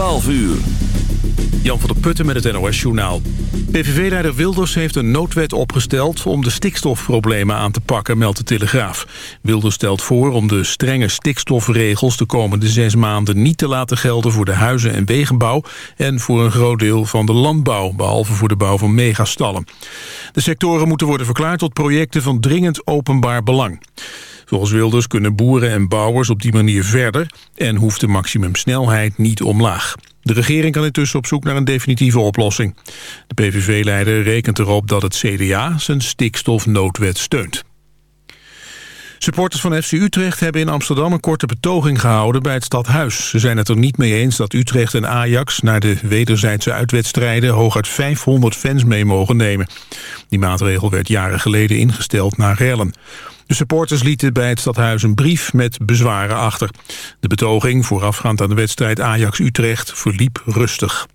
12 uur. Jan van der Putten met het NOS-journaal. PVV-leider Wilders heeft een noodwet opgesteld om de stikstofproblemen aan te pakken, meldt de Telegraaf. Wilders stelt voor om de strenge stikstofregels de komende zes maanden niet te laten gelden voor de huizen- en wegenbouw en voor een groot deel van de landbouw, behalve voor de bouw van megastallen. De sectoren moeten worden verklaard tot projecten van dringend openbaar belang. Volgens Wilders kunnen boeren en bouwers op die manier verder... en hoeft de maximumsnelheid niet omlaag. De regering kan intussen op zoek naar een definitieve oplossing. De PVV-leider rekent erop dat het CDA zijn stikstofnoodwet steunt. Supporters van FC Utrecht hebben in Amsterdam een korte betoging gehouden bij het stadhuis. Ze zijn het er niet mee eens dat Utrecht en Ajax naar de wederzijdse uitwedstrijden hooguit 500 fans mee mogen nemen. Die maatregel werd jaren geleden ingesteld na rellen. De supporters lieten bij het stadhuis een brief met bezwaren achter. De betoging voorafgaand aan de wedstrijd Ajax-Utrecht verliep rustig.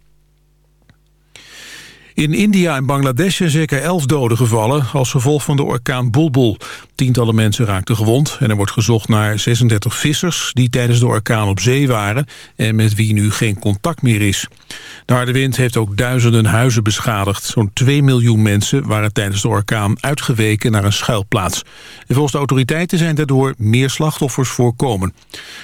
In India en Bangladesh zijn zeker elf doden gevallen als gevolg van de orkaan Bulbul. Tientallen mensen raakten gewond en er wordt gezocht naar 36 vissers die tijdens de orkaan op zee waren en met wie nu geen contact meer is. De harde wind heeft ook duizenden huizen beschadigd. Zo'n 2 miljoen mensen waren tijdens de orkaan uitgeweken naar een schuilplaats. En volgens de autoriteiten zijn daardoor meer slachtoffers voorkomen.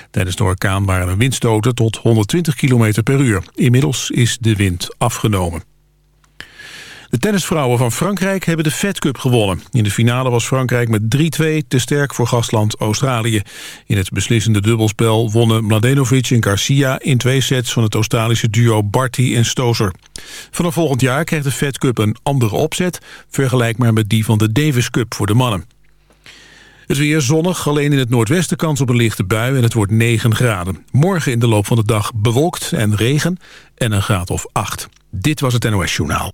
Tijdens de orkaan waren er windstoten tot 120 km per uur. Inmiddels is de wind afgenomen. De tennisvrouwen van Frankrijk hebben de Fed Cup gewonnen. In de finale was Frankrijk met 3-2 te sterk voor gastland Australië. In het beslissende dubbelspel wonnen Mladenovic en Garcia... in twee sets van het Australische duo Barty en Stozer. Vanaf volgend jaar krijgt de Fed Cup een andere opzet... vergelijkbaar met die van de Davis Cup voor de mannen. Het weer zonnig, alleen in het noordwesten kans op een lichte bui en het wordt 9 graden. Morgen in de loop van de dag bewolkt en regen en een graad of 8. Dit was het NOS Journaal.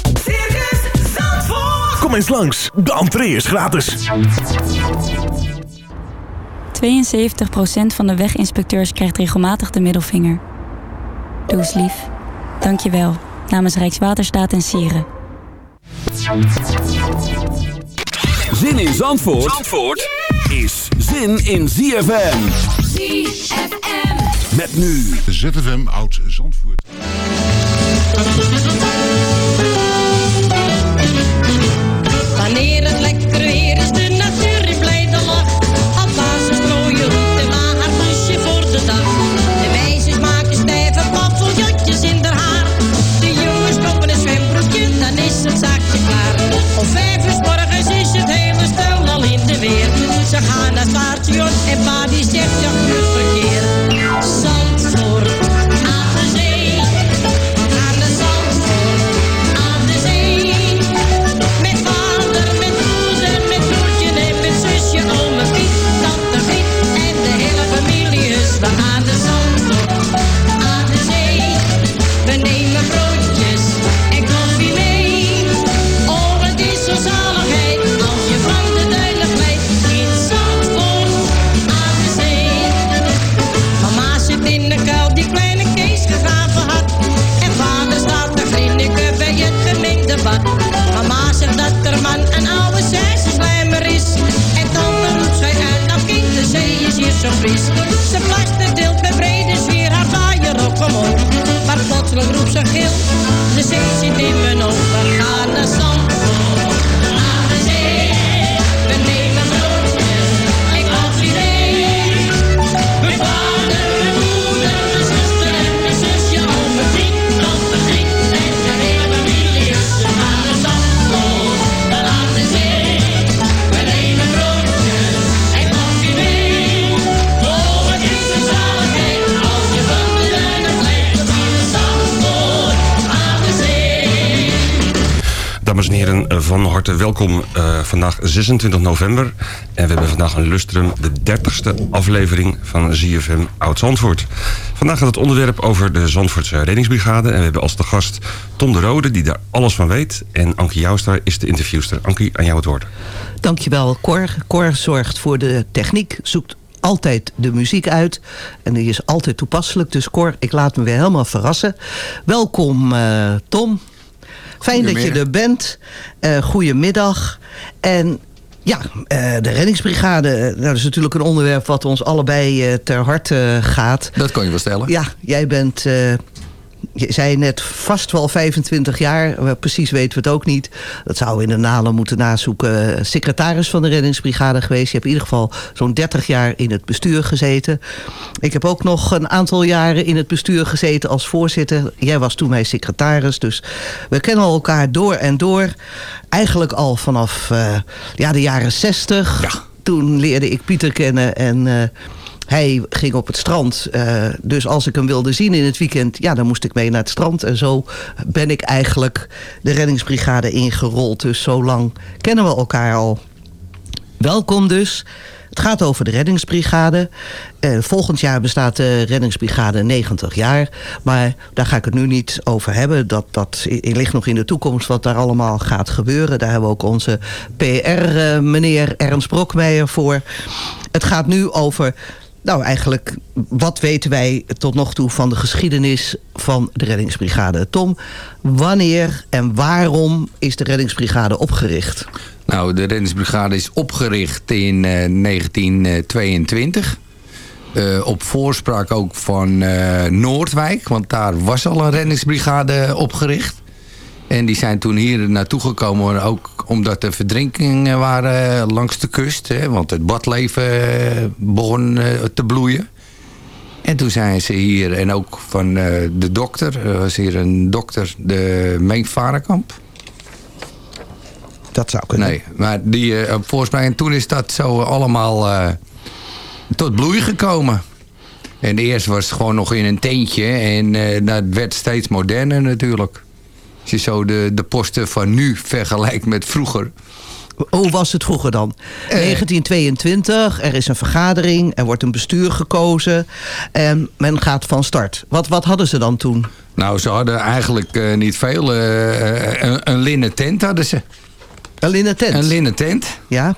Kom eens langs, de entree is gratis. 72% van de weginspecteurs krijgt regelmatig de middelvinger. Doe eens lief. Dank je wel. Namens Rijkswaterstaat en Sieren. Zin in Zandvoort, Zandvoort is zin in ZFM. ZFM. Met nu ZFM Oud Zandvoort. Station en fris. Ze deelt met brede sfeer haar vaaier op omhoog. Maar plotseling roept ze gil, de zee zit in mijn ogen. Ga naar zand. Van harte welkom. Eh, vandaag 26 november. En we hebben vandaag een lustrum, de 30ste aflevering van ZFM Oud-Zandvoort. Vandaag gaat het onderwerp over de Zandvoortse reddingsbrigade. En we hebben als de gast Tom de Rode, die daar alles van weet. En Ankie Joustra is de interviewster. Ankie, aan jou het woord. Dankjewel, Cor. Cor zorgt voor de techniek, zoekt altijd de muziek uit. En die is altijd toepasselijk. Dus Cor, ik laat me weer helemaal verrassen. Welkom, eh, Tom. Fijn dat je er bent. Eh goedemiddag. En ja, eh, de reddingsbrigade. eh, Nou, dat is natuurlijk een onderwerp wat ons allebei ter harte gaat. Dat kan je wel stellen. Ja, jij bent, je zei net, vast wel 25 jaar. Precies weten we het ook niet. Dat zou we in de nalen moeten nazoeken. Secretaris van de reddingsbrigade geweest. Je hebt in ieder geval zo'n 30 jaar in het bestuur gezeten. Ik heb ook nog een aantal jaren in het bestuur gezeten als voorzitter. Jij was toen mijn secretaris. Dus we kennen elkaar door en door. Eigenlijk al vanaf eh, ja, de jaren 60. Toen leerde ik Pieter kennen en... eh, hij ging op het strand. eh, dus als ik hem wilde zien in het weekend, ja, dan moest ik mee naar het strand. En zo ben ik eigenlijk de reddingsbrigade ingerold. Dus zo lang kennen we elkaar al. Welkom dus. Het gaat over de reddingsbrigade. Eh, volgend jaar bestaat de reddingsbrigade 90 jaar. Maar daar ga ik het nu niet over hebben. Dat, dat ligt nog in de toekomst wat daar allemaal gaat gebeuren. Daar hebben we ook onze PR-meneer Ernst Brokmeijer voor. Het gaat nu over... Nou, eigenlijk, wat weten wij tot nog toe van de geschiedenis van de reddingsbrigade? Tom, wanneer en waarom is de reddingsbrigade opgericht? Nou, de reddingsbrigade is opgericht in eh, 1922. Eh, op voorspraak ook van eh, Noordwijk, want daar was al een reddingsbrigade opgericht. En die zijn toen hier naartoe gekomen, ook omdat er verdrinkingen waren langs de kust. Hè, want het badleven eh, begon eh, te bloeien. En toen zijn ze hier, en ook van eh, de dokter, er was hier een dokter, de Meen Varenkamp. Dat zou kunnen. Nee, maar die eh, op voorspraak. En toen is dat zo allemaal eh, tot bloei gekomen. En eerst was het gewoon nog in een tentje. En eh, dat werd steeds moderner natuurlijk. Je zo de, de posten van nu vergelijkt met vroeger. Hoe was het vroeger dan? 1922, er is een vergadering, er wordt een bestuur gekozen en men gaat van start. Wat, wat hadden ze dan toen? Nou, ze hadden eigenlijk eh, niet veel. eh, een, een linnen tent hadden ze. Een linnen tent? Een linnen tent. Ja.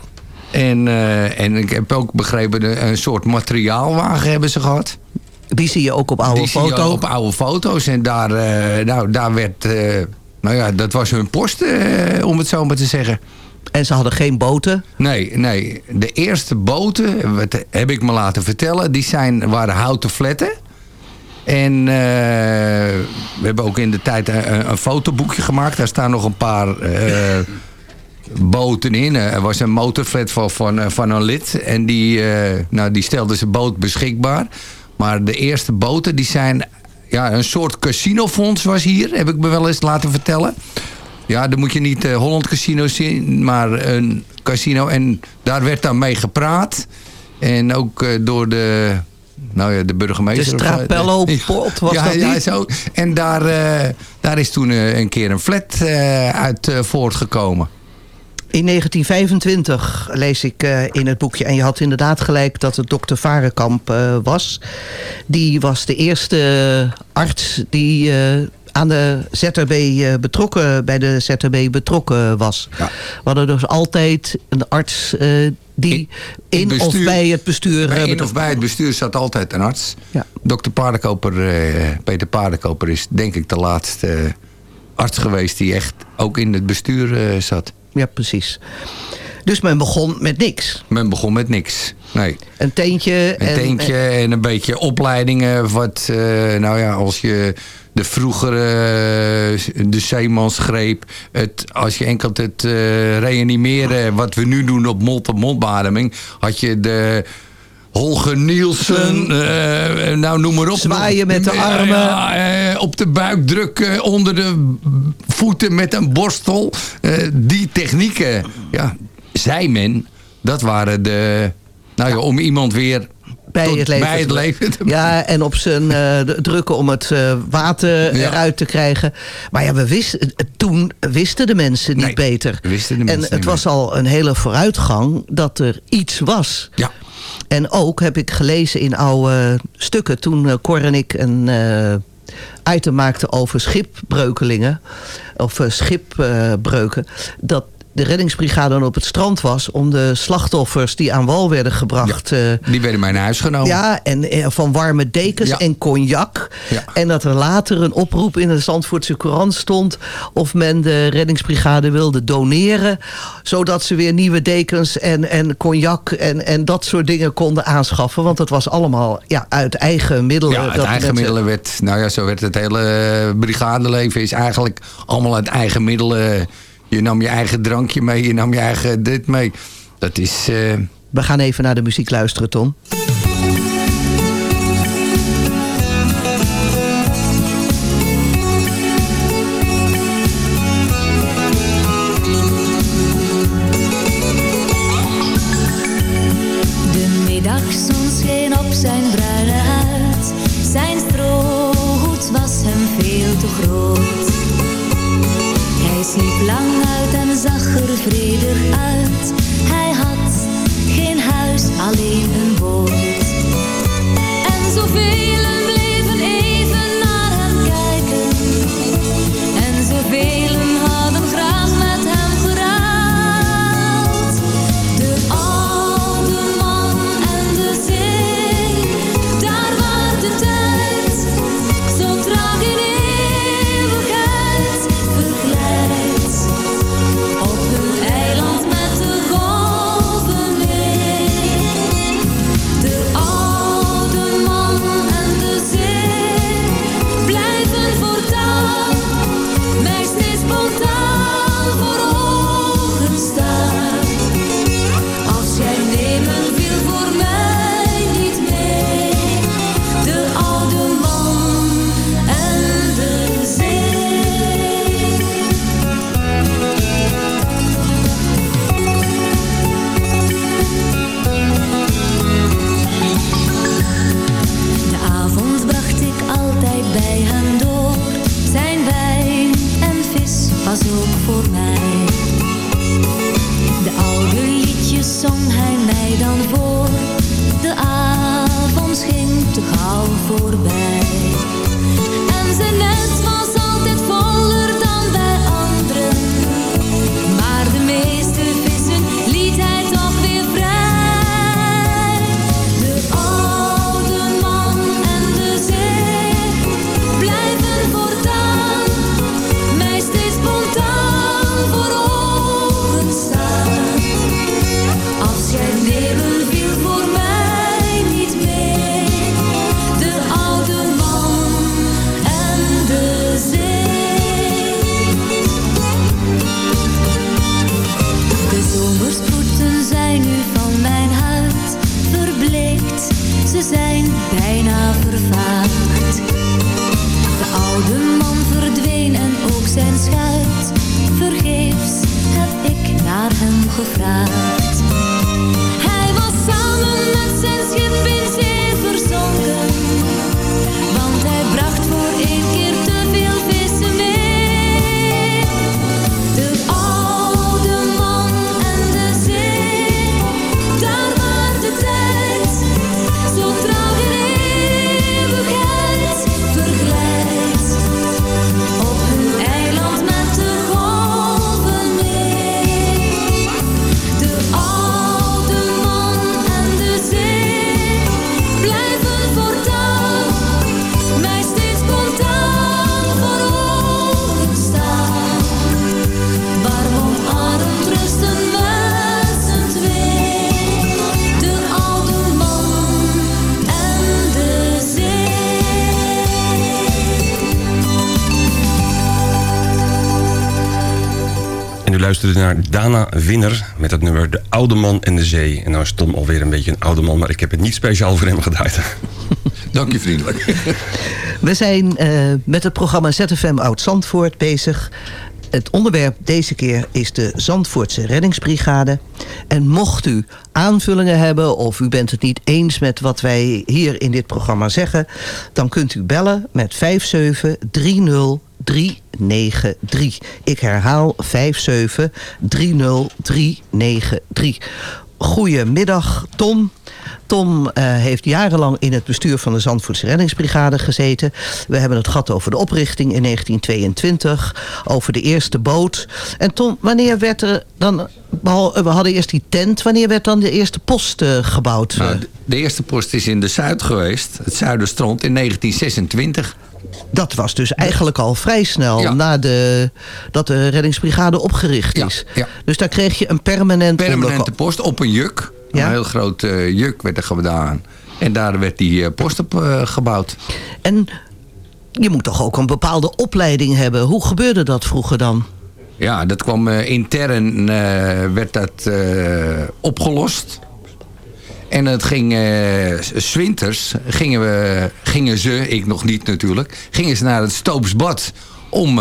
En, eh, en ik heb ook begrepen, een soort materiaalwagen hebben ze gehad. Die zie je ook op oude Die zie je foto's. op oude foto's. En daar, eh, nou, daar werd... eh, nou ja, dat was hun post, eh, om het zo maar te zeggen. En ze hadden geen boten? Nee, nee. De eerste boten, wat heb ik me laten vertellen... die zijn, waren houten fletten. En eh, we hebben ook in de tijd een, een fotoboekje gemaakt. Daar staan nog een paar eh, boten in. Er was een motorflat van, van, eh, van een lid. En die, eh, nou, die stelde zijn boot beschikbaar. Maar de eerste boten die zijn... Ja, een soort casinofonds was hier, heb ik me wel eens laten vertellen. Ja, dan moet je niet eh, Holland Casino zien, maar een casino. En daar werd dan mee gepraat. En ook eh, door de, nou ja, de burgemeester. De Strapello Pot, was ja, dat ja, niet? zo. En daar, eh, daar is toen een keer een flat uit voortgekomen. In 1925 lees ik eh, in het boekje, en je had inderdaad gelijk dat het dokter Varenkamp eh, was. Die was de eerste arts die eh, aan de ZRB eh, betrokken, bij de ZRB betrokken was. We hadden dus altijd een arts eh, die in, of bestuur- bij het bestuur... Bij eh, in of bij het bestuur zat altijd een arts. Ja. Dokter Paardenkoper, eh, Peter Paardenkoper is denk ik de laatste eh, arts geweest die echt ook in het bestuur eh, zat. Ja, precies. Dus men begon met niks. Men begon met niks. Nee. Een teentje. Een en, teentje en een beetje opleidingen. Wat, eh, nou ja, als je de vroegere, eh, de zeemansgreep. Het, als je enkel het eh, reanimeren, wat we nu doen op mond-op-mondbademing. Had je de... Holger Nielsen, eh, nou noem maar op. Zwaaien met de armen. Ja, eh, op de buik drukken, onder de voeten met een borstel. Eh, die technieken, ja, zei men, dat waren de... Nou ja, om iemand weer bij tot- het leven. bij het leven te Ja, en op zijn eh, drukken om het eh, water Ja. eruit te krijgen. Maar ja, we wisten, eh, toen wisten de mensen niet Nee, beter. wisten de en mensen het niet was al een hele vooruitgang dat er iets was. Ja. En ook heb ik gelezen in oude stukken toen eh, Cor en ik een eh, item maakten over schipbreukelingen. Of eh, schipbreuken. dat de reddingsbrigade dan op het strand was om de slachtoffers die aan wal werden gebracht. eh, Die werden mij naar huis genomen. ja, en eh, van warme dekens Ja. en cognac. Ja. En dat er later een oproep in de Zandvoortse Courant stond... of men de reddingsbrigade wilde doneren... zodat ze weer nieuwe dekens en, en cognac en, en dat soort dingen konden aanschaffen. Want dat was allemaal ja, uit eigen middelen. Ja, dat eigen mensen- middelen werd, nou ja, zo werd het hele eh, brigadeleven is eigenlijk allemaal uit eigen middelen. Je nam je eigen drankje mee, je nam je eigen dit mee. Dat is, eh, We gaan even naar de muziek luisteren, Tom. Luisterde naar Dana Winner met het nummer De Oude Man en de Zee. En nou is Tom alweer een beetje een oude man, maar ik heb het niet speciaal voor hem gedraaid. Dank je vriendelijk. We zijn eh, met het programma ZFM Oud-Zandvoort bezig. Het onderwerp deze keer is de Zandvoortse Reddingsbrigade. En mocht u aanvullingen hebben of u bent het niet eens met wat wij hier in dit programma zeggen... dan kunt u bellen met 5730393. Ik herhaal 5730393. Goedemiddag, Tom. Tom eh, heeft jarenlang in het bestuur van de Zandvoortse Reddingsbrigade gezeten. We hebben het gehad over de oprichting in 1922. Over de eerste boot. En Tom, wanneer werd er dan... behal- We hadden eerst die tent. Wanneer werd dan de eerste post eh, gebouwd? Nou, de- eerste post is in de Zuid geweest. Het Zuiderstrand in 1926. Dat was dus eigenlijk al vrij snel na de, dat de reddingsbrigade opgericht is. Dus daar kreeg je een permanent Permanente post op een juk. Ja? Een heel groot eh, juk werd er gedaan. En daar werd die eh, post op eh, gebouwd. En je moet toch ook een bepaalde opleiding hebben. Hoe gebeurde dat vroeger dan? Ja, dat kwam intern, werd dat opgelost. En het ging, eh, s- 's winters gingen, we, gingen ze, ik nog niet natuurlijk, gingen ze naar het Stoopsbad om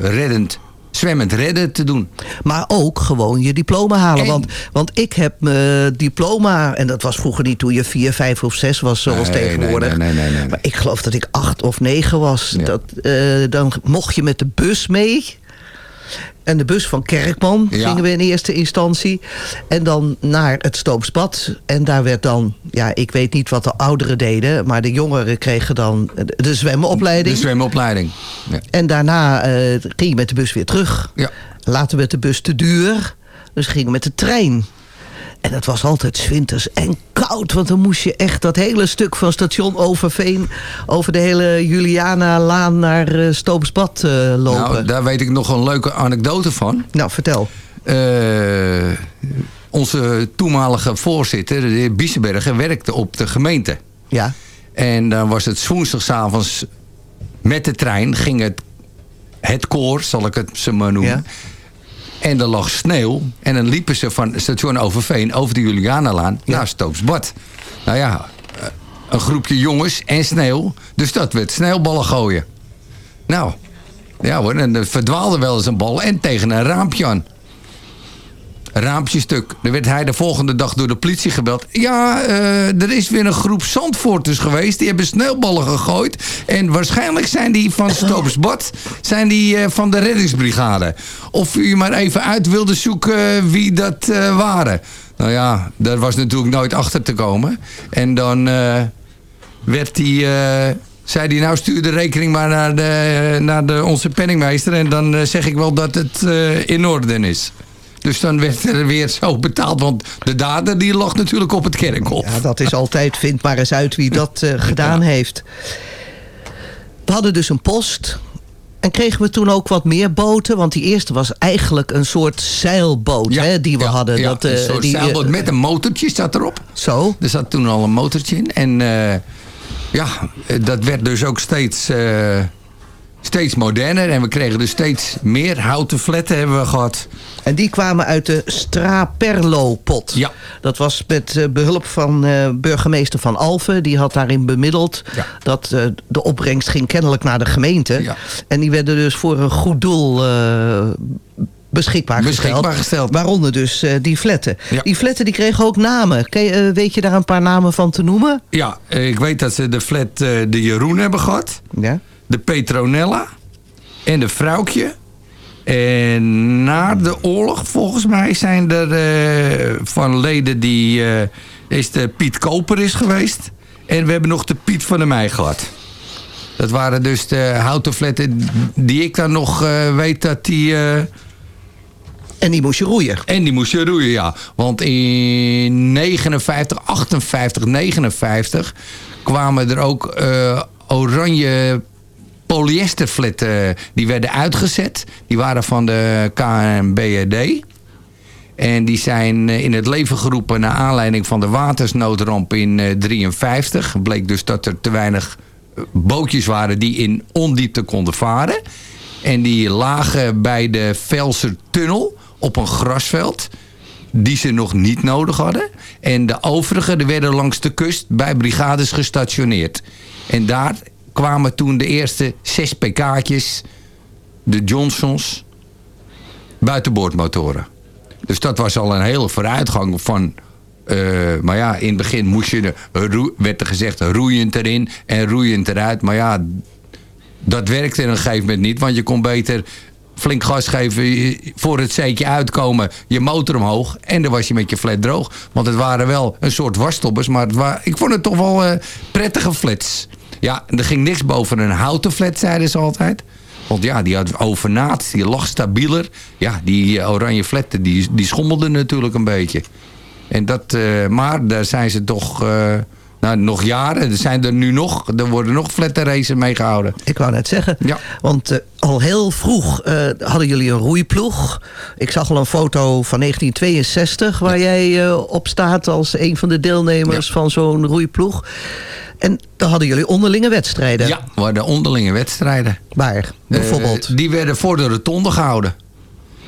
reddend, zwemmend redden te doen. Maar ook gewoon je diploma halen. Want, want ik heb mijn diploma, en dat was vroeger niet toen je vier, vijf of zes was, zoals Nee, tegenwoordig. nee, nee, nee, nee, nee. Maar ik geloof dat ik acht of negen was. Dat, eh, dan mocht je met de bus mee. En de bus van Kerkman Ja. gingen we in eerste instantie. En dan naar het Stoopsbad. En daar werd dan, ja, ik weet niet wat de ouderen deden. Maar de jongeren kregen dan de- zwemopleiding. De zwemopleiding. Ja. En daarna eh, ging je met de bus weer terug. Ja. Later werd de bus te duur. Dus gingen we met de trein. En dat was altijd 's winters en koud. Want dan moest je echt dat hele stuk van station Overveen... over de hele Juliana-laan naar eh, Stoopsbad eh, lopen. Nou, daar weet ik nog een leuke anekdote van. Nou, vertel. Eh, onze toenmalige voorzitter, de heer Biesenberger, werkte op de gemeente. Ja. En dan was het woensdagavonds met de trein, ging het, het koor, zal ik het ze maar noemen. En er lag sneeuw. En dan liepen ze van station Overveen over de Julianalaan naar Stoopsbad. Nou ja, eh, een groepje jongens en sneeuw. Dus dat werd sneeuwballen gooien. Nou, ja hoor, en er verdwaalde wel eens een bal en tegen een raampje aan. Raampje stuk. Dan werd hij de volgende dag door de politie gebeld. Ja, eh, er is weer een groep Zandvoorters geweest. Die hebben sneeuwballen gegooid. En waarschijnlijk zijn die van Stoopsbad. Zijn die eh, van de reddingsbrigade. Of u maar even uit wilde zoeken wie dat eh, waren. Nou ja, daar was natuurlijk nooit achter te komen. En dan eh, werd eh, zei hij, nou stuur de rekening maar naar, de, naar de, onze penningmeester... en dan eh, zeg ik wel dat het eh, in orde is. Dus dan werd er weer zo betaald, want de dader die lag natuurlijk op het kerkhof. Ja, dat is altijd, vind maar eens uit wie dat eh, gedaan heeft. We hadden dus een post. En kregen we toen ook wat meer boten? Want die eerste was eigenlijk een soort zeilboot hè, die we hadden. Ja, dat, eh, een soort die, eh, zeilboot met een motortje zat erop. Zo? Er zat toen al een motortje in. En ja, dat werd dus ook steeds, steeds moderner. En we kregen dus steeds meer houten fletten hebben we gehad. En die kwamen uit de Straperlo-pot. Ja. Dat was met eh, behulp van eh, burgemeester Van Alphen. Die had daarin bemiddeld dat eh, de opbrengst ging kennelijk naar de gemeente. En die werden dus voor een goed doel eh, beschikbaar, Beschikbaar gesteld. Waaronder dus die fletten. Die fletten die kregen ook namen. Ken weet je daar een paar namen van te noemen? Ja, ik weet dat ze de flat de Jeroen hebben gehad. Ja. De Petronella. En de Vrouwtje. En na de oorlog, volgens mij, zijn er eh, van leden die... eh, is de Piet Koper is geweest. En we hebben nog de Piet van der Meij gehad. Dat waren dus de houten fletten die ik dan nog eh, weet dat die... en die moest je roeien. En die moest je roeien, ja. Want in 59, 58, 59 kwamen er ook oranje polyesterfletten. Die werden uitgezet. Die waren van de KNBRD. En die zijn eh, in het leven geroepen naar aanleiding van de watersnoodramp in eh 53. Bleek dus dat er te weinig eh, bootjes waren die in ondiepte konden varen. En die lagen bij de Velser Tunnel op een grasveld. Die ze nog niet nodig hadden. En de overige die werden langs de kust bij brigades gestationeerd. En daar kwamen toen de eerste zes pk'tjes, de Johnsons, buitenboordmotoren. Dus dat was al een hele vooruitgang van... eh, maar ja, in het begin moest je, de, werd er gezegd roeiend erin en roeiend eruit. Maar ja, dat werkte op een gegeven moment niet. Want je kon beter flink gas geven, voor het zeetje uitkomen, je motor omhoog. En dan was je met je flat droog. Want het waren wel een soort wasstoppers. Maar ik vond het toch wel eh, prettige flats. Ja, er ging niks boven een houten flat, zeiden ze altijd. Want ja, die had overnaat, die lag stabieler. Ja, die oranje flatten, die, die schommelden natuurlijk een beetje. En dat, eh, maar daar zijn ze toch eh, nou, nog jaren. Er zijn er nu nog, er worden nog flatten races mee gehouden. Ik wou net zeggen, want eh, al heel vroeg eh, hadden jullie een roeiploeg. Ik zag al een foto van 1962 waar jij eh, op staat als een van de deelnemers van zo'n roeiploeg. En dan hadden jullie onderlinge wedstrijden. Ja, we hadden onderlinge wedstrijden. Waar? Bijvoorbeeld? Die werden voor de rotonde gehouden.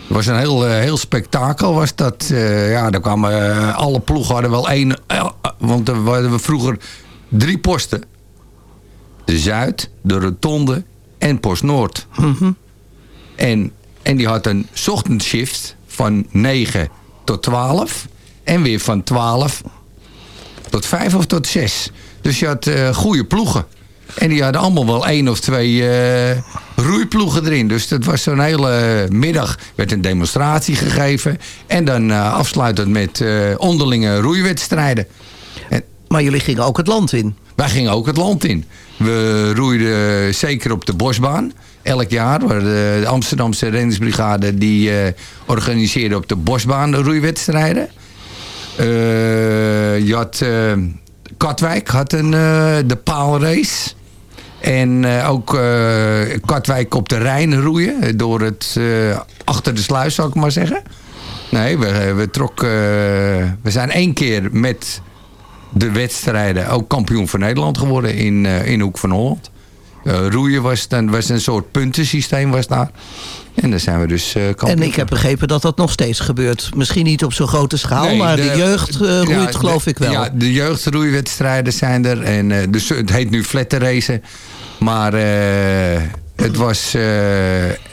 Het was een heel, eh, heel spektakel. Was dat, eh, ja, daar kwamen eh, alle ploegen hadden wel één. want er hadden we vroeger drie posten: de Zuid, de Rotonde en Post Noord. En, en die had een ochtendshift van 9 tot 12. En weer van 12 tot 5 of tot 6. Dus je had eh goede ploegen. En die hadden allemaal wel één of twee eh, roeiploegen erin. Dus dat was zo'n hele middag. werd een demonstratie gegeven. En dan eh, afsluitend met eh, onderlinge roeiwedstrijden. En, maar jullie gingen ook het land in? Wij gingen ook het land in. We roeiden zeker op de bosbaan. Elk jaar. De Amsterdamse reddingsbrigade die organiseerde op de bosbaan de roeiwedstrijden. Je had... Katwijk had een, de paalrace. En eh, ook eh, Katwijk op de Rijn roeien. Door het, eh, achter de sluis, zou ik maar zeggen. Nee, we, we, trok, eh, we zijn één keer met de wedstrijden ook kampioen van Nederland geworden in, eh, in Hoek van Holland. Eh, roeien was, dan, was een soort puntensysteem was daar. En daar zijn we dus kampioen. En ik heb begrepen dat dat nog steeds gebeurt. Misschien niet op zo'n grote schaal, Nee, maar de, jeugd eh, roeit ja, geloof de- ik wel. Ja, de jeugdroeiwedstrijden zijn er. En, eh, dus het heet nu flatterracen. Maar het was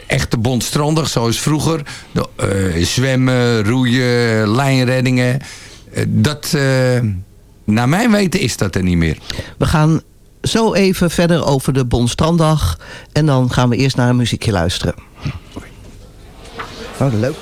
echt de bondstrandig zoals vroeger. De, zwemmen, roeien, lijnreddingen. Dat, naar mijn weten is dat er niet meer. We gaan zo even verder over de Bonstrandag. En dan gaan we eerst naar een muziekje luisteren. Oh, leuk.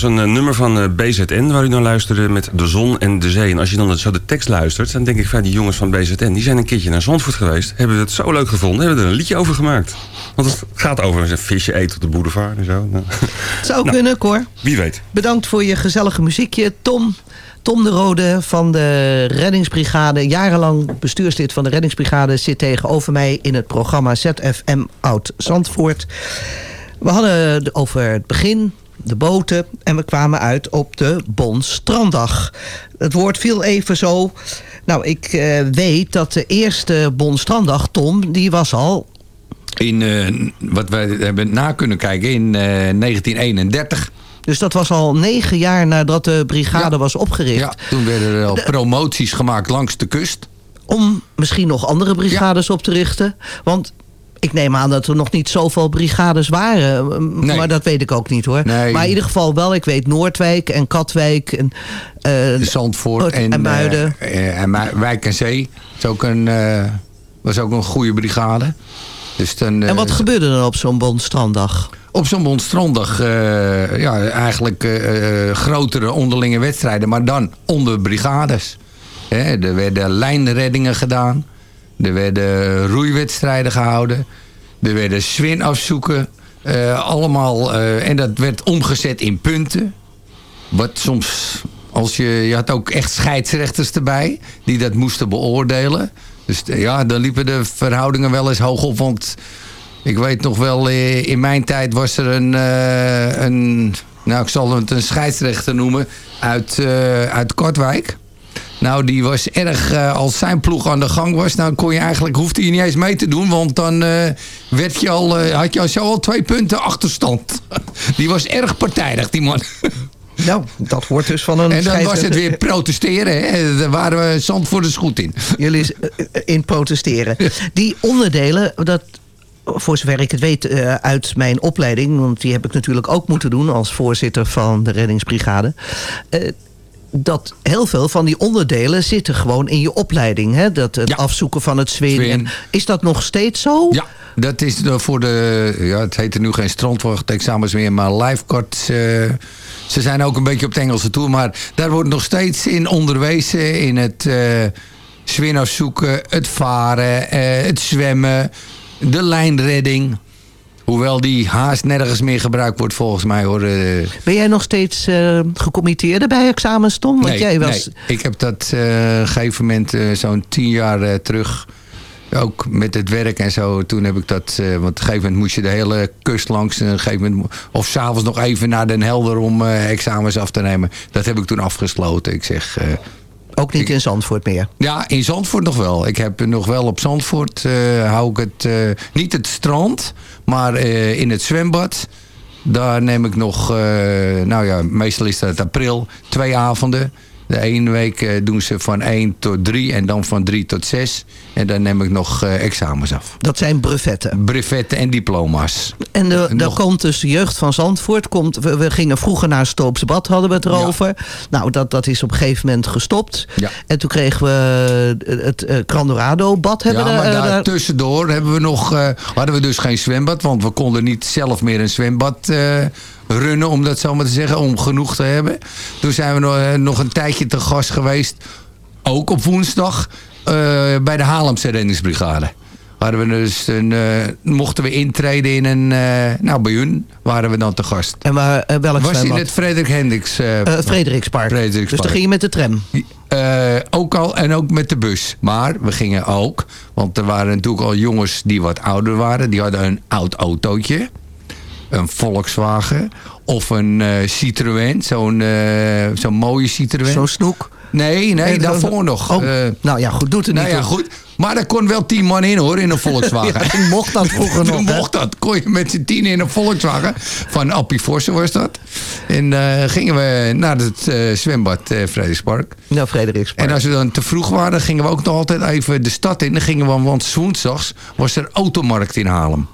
Was een eh, nummer van eh, BZN waar u naar luisterde met De Zon en de Zee. En als je dan zo de tekst luistert, dan denk ik van die jongens van BZN... die zijn een keertje naar Zandvoort geweest, hebben het zo leuk gevonden... hebben er een liedje over gemaakt. Want het gaat over een visje eten op de boulevard en zo. Nou, Zou Nou. kunnen, Cor. Wie weet. Bedankt voor je gezellige muziekje. Tom, Tom de Rode van de Reddingsbrigade. Jarenlang bestuurslid van de Reddingsbrigade. Zit tegenover mij in het programma ZFM Oud Zandvoort. We hadden het over het begin, de boten. En we kwamen uit op de Bon Stranddag. Het woord viel even zo. Nou, ik eh, weet dat de eerste Bon Stranddag, Tom, die was al In, eh, wat wij hebben na kunnen kijken in eh, 1931. Dus dat was al negen jaar nadat de brigade was opgericht. Ja, toen werden er al promoties gemaakt langs de kust. Om misschien nog andere brigades op te richten. Want ik neem aan dat er nog niet zoveel brigades waren. Nee. Maar dat weet ik ook niet hoor. Nee. Maar in ieder geval wel, ik weet Noordwijk en Katwijk. En, eh, Zandvoort en, en Muiden. eh, eh, en Wijk en Zee. Is ook een, was ook een goede brigade. Dus dan, en wat gebeurde er op zo'n Bondstranddag? Op zo'n Bondstrondag, eh ja, eigenlijk grotere onderlinge wedstrijden, maar dan onder brigades. Hè, er werden lijnreddingen gedaan. Er werden roeiwedstrijden gehouden. Er werden swinafzoeken. eh allemaal, eh, en dat werd omgezet in punten. Wat soms, als je, je had ook echt scheidsrechters erbij die dat moesten beoordelen. Dus eh, ja, dan liepen de verhoudingen wel eens hoog op. Want ik weet nog wel, in mijn tijd was er een, een nou ik zal het een scheidsrechter noemen, uit, uit Kortwijk. Nou, die was erg, eh, als zijn ploeg aan de gang was, dan kon je eigenlijk, hoefde je niet eens mee te doen. Want dan eh, werd je al, eh, had je al zo al twee punten achterstand. Die was erg partijdig, die man. Nou, dat hoort dus van een En dan was het weer protesteren. Hè? Daar waren we Zandvoorters goed in. Jullie eh, eh, in protesteren. Die onderdelen, dat, voor zover ik het weet uit mijn opleiding... want die heb ik natuurlijk ook moeten doen als voorzitter van de reddingsbrigade... eh, dat heel veel van die onderdelen zitten gewoon in je opleiding. Hè? Dat het afzoeken van het zwin. Zwin. En Is dat nog steeds zo? Ja, dat is de- voor de... Ja, het heet er nu geen strandwachtexamens meer, maar lifeguards... eh, ze zijn ook een beetje op het Engelse toe. Maar daar wordt nog steeds in onderwezen. In het eh zwin afzoeken, het varen, eh, het zwemmen, de lijnredding. Hoewel die haast nergens meer gebruikt wordt volgens mij hoor. eh. Ben jij nog steeds eh gecommitteerde bij examens, Tom? Want nee, jij was... nee, ik heb dat eh, op een gegeven moment eh, zo'n tien jaar eh, terug... ook met het werk en zo, toen heb ik dat... eh, want op een gegeven moment moest je de hele kust langs. Een gegeven moment, mo- of s'avonds nog even naar Den Helder om eh, examens af te nemen. Dat heb ik toen afgesloten. Ik zeg... eh, Ook niet in Zandvoort meer. ja, in Zandvoort nog wel. Ik heb nog wel op Zandvoort, eh, hou ik het, eh, niet het strand, maar eh, in het zwembad. Daar neem ik nog, eh, nou ja, meestal is dat april, twee avonden. De ene week eh, doen ze van 1 tot 3 en dan van 3 tot 6. En dan neem ik nog eh, examens af. Dat zijn brevetten. Brevetten en diploma's. En de, nog- komt dus de jeugd van Zandvoort. Komt, we, we gingen vroeger naar Stoopsbad, hadden we het erover. Nou, dat, dat is op een gegeven moment gestopt. Ja. En toen kregen we het eh Crandorado-bad. Ja, maar eh, daar daar- tussendoor hebben we nog, eh, hadden we dus geen zwembad. Want we konden niet zelf meer een zwembad eh, runnen, om dat zo maar te zeggen. Om genoeg te hebben. Toen zijn we nog, eh, nog een tijdje te gast geweest. Ook op woensdag. eh, bij de Haarlemse reddingsbrigade. Hadden we dus een, eh, mochten we intreden in een... nou, bij hun waren we dan te gast. En waar, welk Was in het Frederik Hendricks... Frederikspark. Frederikspark. Dus dan ging je met de tram. ook al en ook met de bus. Maar we gingen ook, want er waren natuurlijk al jongens die wat ouder waren. Die hadden een oud autootje. Een Volkswagen. Of een eh, Citroën. Zo'n eh, zo'n mooie Citroën. Zo'n snoek? Nee, nee, Nee, dat- daarvoor nog. Oh, Eh, nou ja, goed, doet er nou niet ja, goed. Maar daar kon wel tien man in hoor, in een Volkswagen. Ja, mocht dat vroeger nog, mocht dat. Kon je met z'n tien in een Volkswagen. Van Appie Forse was dat. En gingen we naar het zwembad Vredespark. Nou, Frederikspark. En als we dan te vroeg waren, gingen we ook nog altijd even de stad in. Dan gingen we, want woensdags was er automarkt in Haarlem.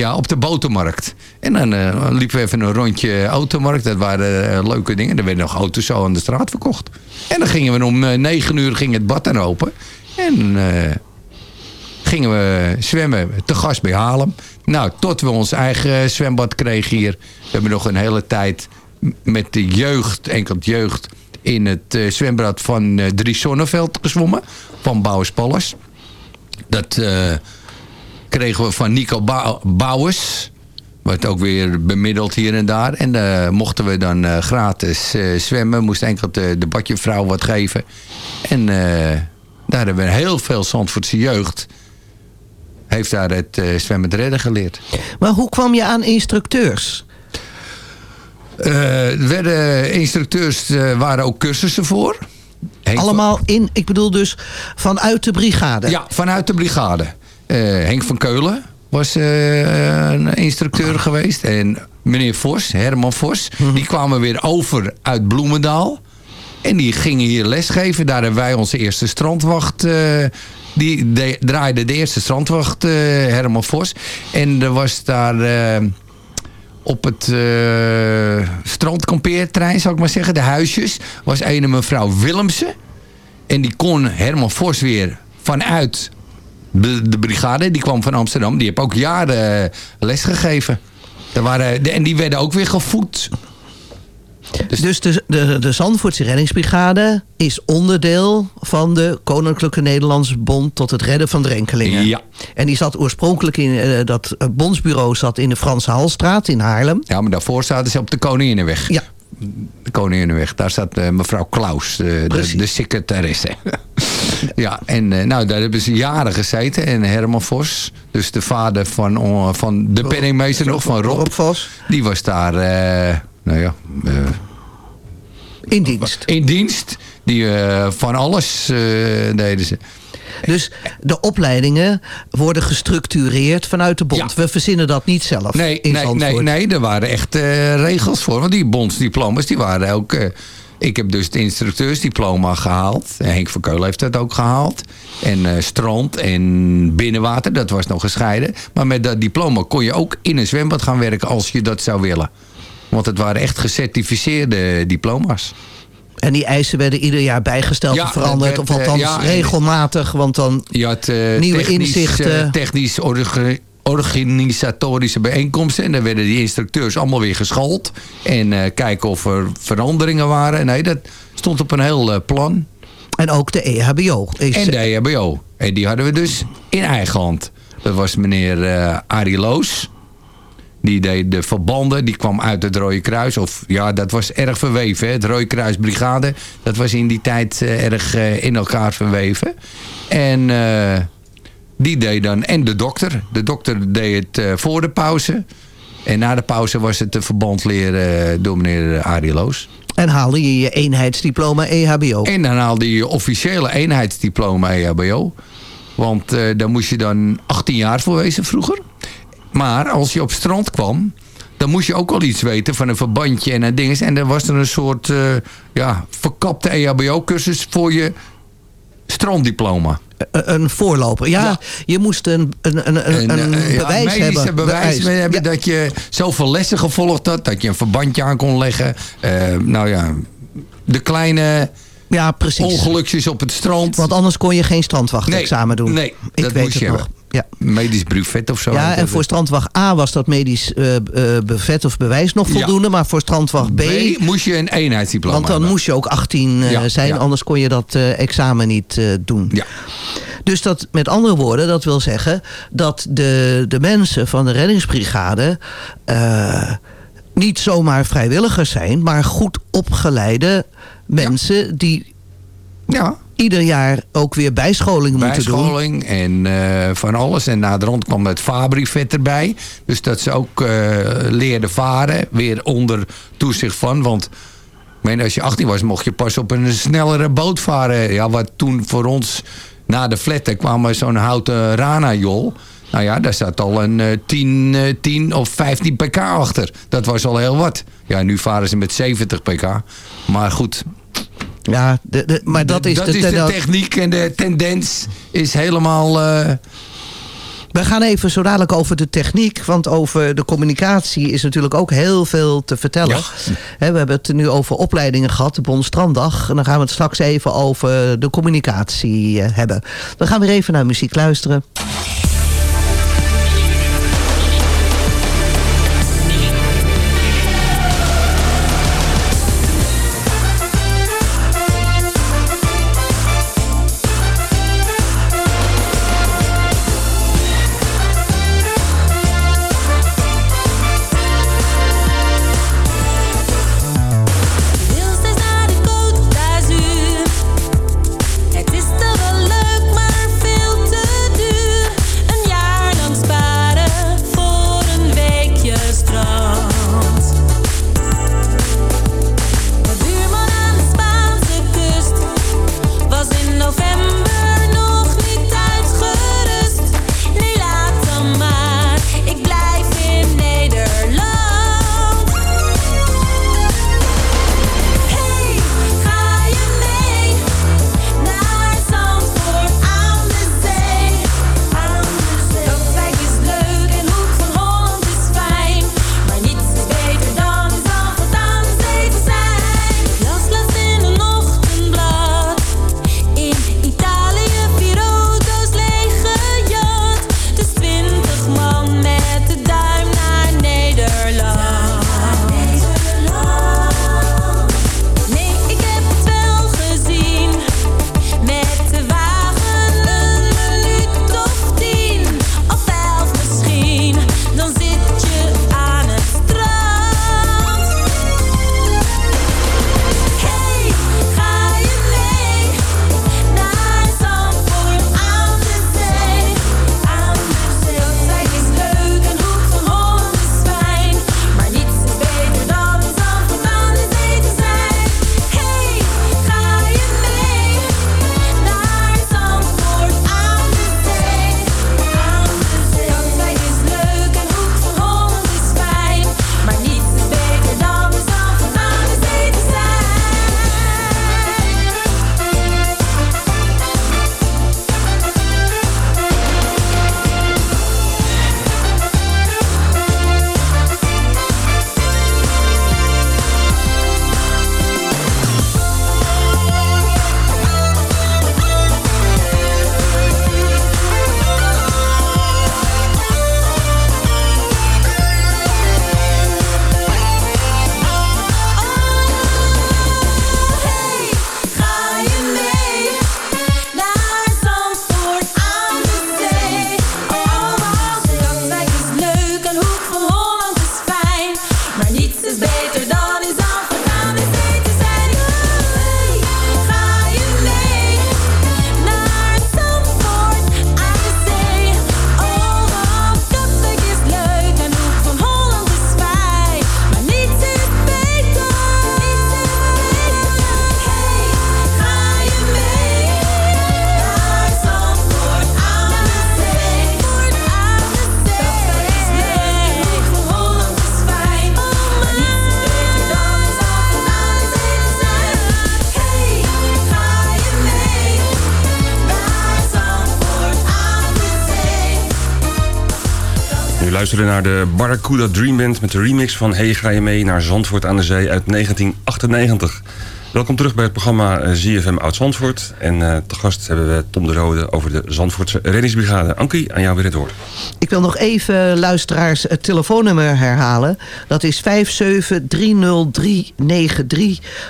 Ja, op de botermarkt. En dan eh, liepen we even een rondje automarkt. Dat waren eh, leuke dingen. Er werden nog auto's zo aan de straat verkocht. En dan gingen we om eh, negen uur ging het bad dan open. En gingen we zwemmen te gast bij Haarlem. Nou, tot we ons eigen zwembad kregen hier. We hebben nog een hele tijd met de jeugd, enkel jeugd... in het zwembad van eh Drie Zonneveld gezwommen. Van Bouwers Palace. Dat kregen we van Nico Bou- Bouwers. Wordt ook weer bemiddeld hier en daar. En eh, mochten we dan eh, gratis eh, zwemmen. Moest enkel de, de badjevrouw wat geven. En daar hebben we heel veel Zandvoortse jeugd. Heeft daar het zwemmen redden geleerd. Maar hoe kwam je aan instructeurs? Werden instructeurs, waren ook cursussen voor. Henk Allemaal in, ik bedoel dus vanuit de brigade. Ja, vanuit de brigade. Eh, Henk van Keulen was eh, een instructeur geweest. En meneer Vos, Herman Vos, die kwamen weer over uit Bloemendaal. En die gingen hier lesgeven. Daar hebben wij onze eerste strandwacht... eh, die de- draaide de eerste strandwacht, Herman Vos. En er was daar... op het eh strandkampeerterrein, zou ik maar zeggen, de huisjes, was een mevrouw Willemsen. En die kon Herman Vos weer vanuit de, de brigade, die kwam van Amsterdam, die heeft ook jaren eh, les gegeven. Er waren, de- en die werden ook weer gevoed. Dus, de, de, de Zandvoortse reddingsbrigade is onderdeel van de Koninklijke Nederlandse Bond tot het redden van drenkelingen. Ja. En die zat oorspronkelijk in, eh, dat eh, bondsbureau zat in de Franse Halstraat in Haarlem. Ja, maar daarvoor zaten ze op de Koninginnenweg. Ja. De Koninginnenweg. Daar zat eh, mevrouw Klaus, eh, de, de secretaresse. Ja, en eh, nou, daar hebben ze jaren gezeten. En Herman Vos, dus de vader van, on- van de penningmeester nog, van Rob. Vos. Die was daar, eh, nou ja... eh, In dienst. in dienst. Die eh, van alles eh, deden ze. Dus de opleidingen worden gestructureerd vanuit de bond. We verzinnen dat niet zelf Nee, nee, nee, nee, er waren echt eh, regels voor. Want die bondsdiplomas, die waren ook... eh, ik heb dus het instructeursdiploma gehaald. En Henk van Keulen heeft dat ook gehaald. En eh, strand en binnenwater, dat was nog gescheiden. Maar met dat diploma kon je ook in een zwembad gaan werken als je dat zou willen. Want het waren echt gecertificeerde diploma's. En die eisen werden ieder jaar bijgesteld Ja, of veranderd. Of eh, althans ja, regelmatig. Want dan Je had eh, Nieuwe inzichten. eh, technisch orga- organisatorische bijeenkomsten. En dan werden die instructeurs allemaal weer geschoold. En eh, kijken of er veranderingen waren. Nee, dat stond op een heel eh, plan. En ook de EHBO. Is, En de EHBO. En die hadden we dus in eigen hand. Dat was meneer eh Arie Loos. Die deed de verbanden. Die kwam uit het Rode Kruis. Of ja, dat was erg verweven. Hè? Het Rode Kruis Brigade. Dat was in die tijd erg in elkaar verweven. En Die deed dan, en de dokter. De dokter deed het eh, voor de pauze. En na de pauze was het de verbandleer eh, door meneer Arie Loos. En haalde je je eenheidsdiploma EHBO. En dan haalde je je officiële eenheidsdiploma EHBO. Want eh, daar moest je dan 18 jaar voor wezen vroeger. Maar als je op strand kwam, dan moest je ook wel iets weten van een verbandje en een ding. En dan was er een soort ja, verkapte EHBO-cursus voor je stranddiploma. Een- Een voorloper. Ja, je moest een, een, een, een, een eh, ja, bewijs hebben. bewijs Bewijs. hebben dat je zoveel lessen gevolgd had. Dat je een verbandje aan kon leggen. Eh, nou ja, de kleine ja, precies. ongelukjes op het strand. Want anders kon je geen strandwachtexamen doen. Nee, Ik dat weet moest het je nog. hebben. Ja. Medisch brevet of zo. Ja, en voor strandwacht A was dat medisch eh eh, bevet of bewijs nog Ja. voldoende. Maar voor strandwacht B... B moest je een eenheidsdiploma want dan hebben. moest je ook 18 eh, Ja, zijn, ja. anders kon je dat examen niet doen. Ja. Dus dat, met andere woorden, dat wil zeggen dat de, de mensen van de reddingsbrigade niet zomaar vrijwilligers zijn, maar goed opgeleide mensen die Ja. Ieder jaar ook weer bijscholing moeten doen. Bijscholing en eh, van alles. En na de rond kwam het Fabri-vet erbij. Dus dat ze ook eh, leerden varen. Weer onder toezicht van. Want ik meen, als je 18 was, mocht je pas op een snellere boot varen. Ja, wat toen voor ons na de fletten kwam zo'n houten Rana-jol. Nou ja, daar zat al een eh, 10, eh, 10 of 15 pk achter. Dat was al heel wat. Ja, nu varen ze met 70 pk. Maar goed, Ja, de, de, maar dat is, dat de, is de de- techniek en de tendens is helemaal... eh, We gaan even zo dadelijk over de techniek. Want over de communicatie is natuurlijk ook heel veel te vertellen. We hebben het nu over opleidingen gehad, de Bonstranddag. En dan gaan we het straks even over de communicatie eh, hebben. We gaan weer even naar muziek luisteren. Naar de Barracuda Dream Band met de remix van Hey ga je mee naar Zandvoort aan de Zee uit 1998. Welkom terug bij het programma eh, ZFM Oud Zandvoort. En eh, te gast hebben we Tom de Rode over de Zandvoortse reddingsbrigade. Ankie, aan jou weer het woord. Ik wil nog even, luisteraars, het telefoonnummer herhalen. Dat is 5730393.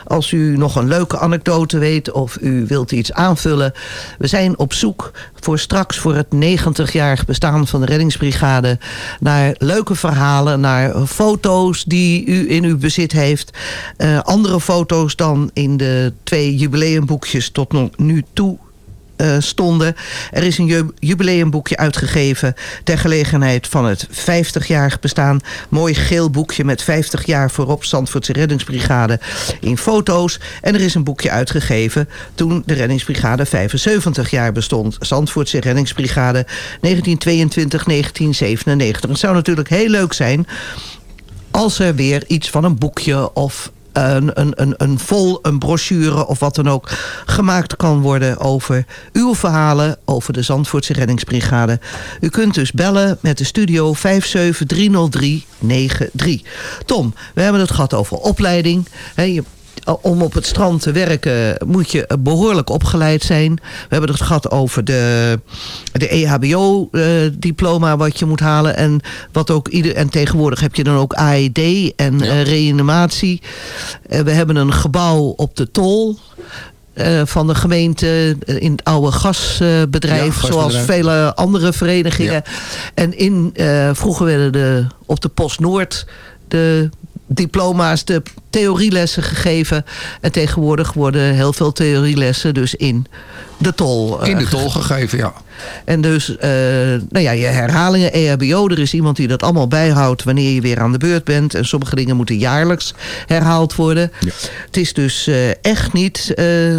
Als u nog een leuke anekdote weet of u wilt iets aanvullen. We zijn op zoek voor straks voor het 90-jarig bestaan van de reddingsbrigade... naar leuke verhalen, naar foto's die u in uw bezit heeft. Eh, andere foto's dan in de twee jubileumboekjes tot nu toe eh, stonden. Er is een ju- jubileumboekje uitgegeven ter gelegenheid van het 50-jarig bestaan. Mooi geel boekje met 50 jaar voorop Zandvoortse reddingsbrigade in foto's. En er is een boekje uitgegeven toen de reddingsbrigade 75 jaar bestond. Zandvoortse reddingsbrigade 1922-1997. Het zou natuurlijk heel leuk zijn als er weer iets van een boekje of een, een, een, een vol, een brochure of wat dan ook gemaakt kan worden over uw verhalen over de Zandvoortse reddingsbrigade. U kunt dus bellen met de studio 5730393. Tom, we hebben het gehad over opleiding. Je om op het strand te werken moet je behoorlijk opgeleid zijn. We hebben het gehad over de, de E EHBO-diploma wat je moet halen. En, wat ook ieder, en tegenwoordig heb je dan ook AED en eh, reanimatie. Eh, we hebben een gebouw op de Tol. eh, van de gemeente in het oude gasbedrijf, Ja, gasbedrijf. zoals vele andere verenigingen. En in, vroeger werden de, op de Post Noord de diploma's, de theorielessen gegeven. En tegenwoordig worden heel veel theorielessen dus in de tol. eh, In de tol gegeven, ja. En dus, eh, nou ja, je herhalingen, EHBO, er is iemand die dat allemaal bijhoudt wanneer je weer aan de beurt bent. En sommige dingen moeten jaarlijks herhaald worden. Het is dus eh, echt niet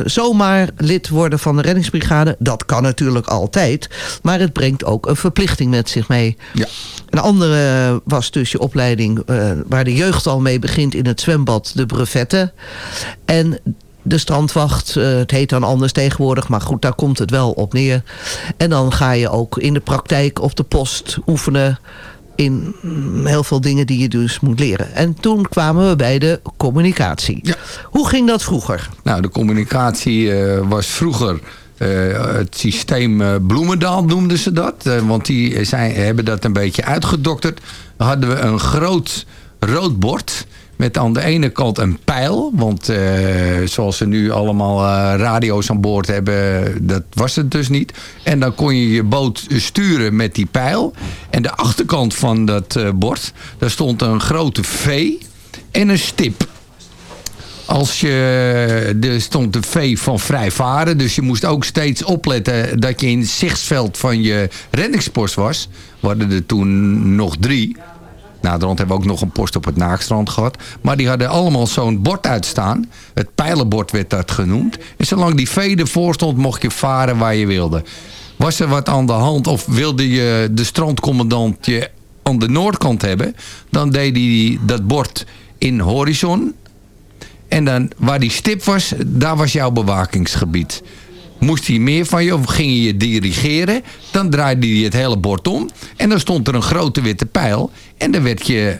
zomaar lid worden van de reddingsbrigade. Dat kan natuurlijk altijd. Maar het brengt ook een verplichting met zich mee. Ja. Een andere was dus je opleiding waar de jeugd al mee begint in het zwembad, de brevetten. En de strandwacht, eh, het heet dan anders tegenwoordig, maar goed, daar komt het wel op neer. En dan ga je ook in de praktijk op de post oefenen in mm, heel veel dingen die je dus moet leren. En toen kwamen we bij de communicatie. Hoe ging dat vroeger? Nou, de communicatie eh, was vroeger eh, het systeem Bloemendaal noemden ze dat. Want die zijn, hebben dat een beetje uitgedokterd. Dan hadden we een groot rood bord. Met aan de ene kant een pijl. Want eh, zoals ze nu allemaal eh, radio's aan boord hebben, dat was het dus niet. En dan kon je je boot sturen met die pijl. En de achterkant van dat eh, bord, daar stond een grote V en een stip. Als je, er stond de V van vrij varen. Dus je moest ook steeds opletten dat je in het zichtsveld van je reddingspost was. We er toen nog drie. Naderhand hebben we ook nog een post op het Naakstrand gehad. Maar die hadden allemaal zo'n bord uitstaan. Het pijlenbord werd dat genoemd. En zolang die V ervoor stond, mocht je varen waar je wilde. Was er wat aan de hand of wilde je de strandcommandant je aan de noordkant hebben... dan deed hij dat bord in horizon. En dan waar die stip was, daar was jouw bewakingsgebied. Moest hij meer van je of ging je je dirigeren... dan draaide hij het hele bord om. En dan stond er een grote witte pijl. En dan werd je